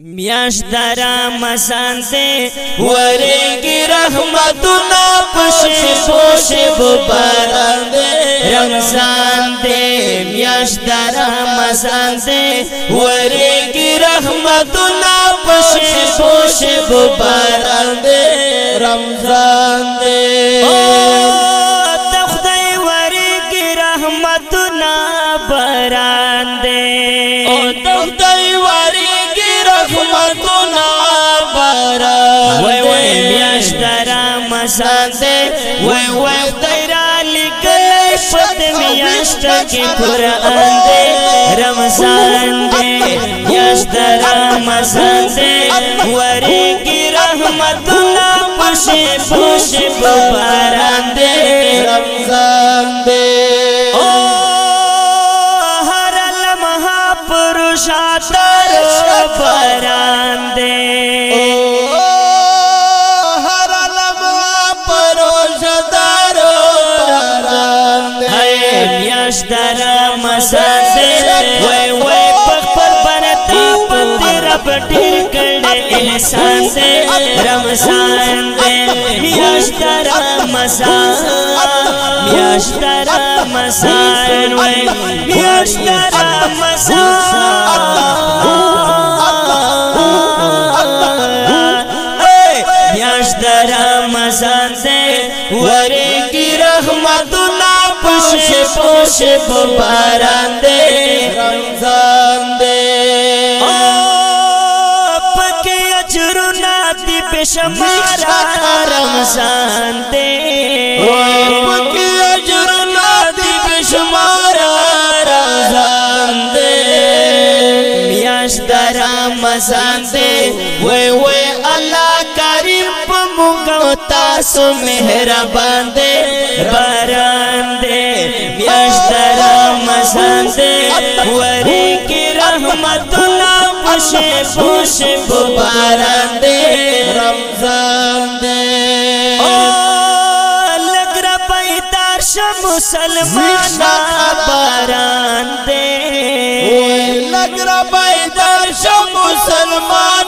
میاش درا مسان دے ورگی رحمتنا پشی پوشی بباران دے رمزان دے میاش درا مسان دے ورگی رحمتنا پشی پوشی بباران دے رمزان دے تخدای ورگی رحمتنا بران دے تخدای ورگی رحمتنا بارا وای وای میاشترا مسان دے وای وای دایرا لکل پد میاشت کی قران دے رمضان دے یاشترا مسان دے وری احسان دے رمضان دے میاشتر رمضان میاشتر رمضان وے میاشتر رمضان میاش در مزان دے ورے کی رحمت اللہ پوش پوش بباران دے رمضان دے پکی اجرنا دی پشمارا رمضان دے دی پشمارا رمضان دے مزان دے وے وے اللہ تاسو مہر بندے پران دے رمس دے کی رام مدر خوش خوش باران دے رمضان دے لگ رہا شم مسلم بھوشا پراندے لگ مسلمان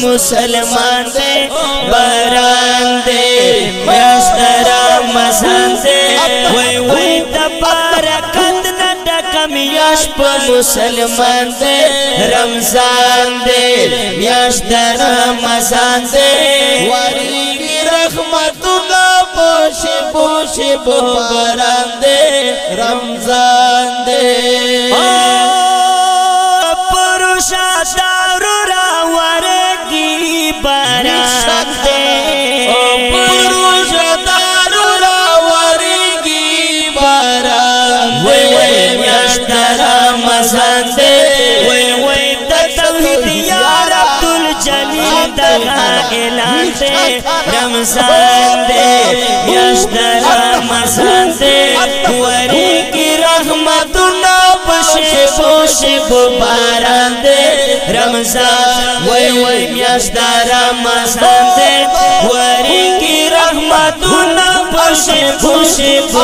مسلمان دے باران دے میاشت رمضان دے وی وی دا برکت نا ڈکا میاشت پا مسلمان دے رمضان دے میاشت رمضان دے وریگی رحمتنا بوشی بوشی بو باران دے رمضان اعلان دے رمضان دے یشت رمضان دے وری کی رحمت نا پشے پوشے باران دے رمضان وی وی میاشت رمضان دے وری کی رحمت نا پشے پوشے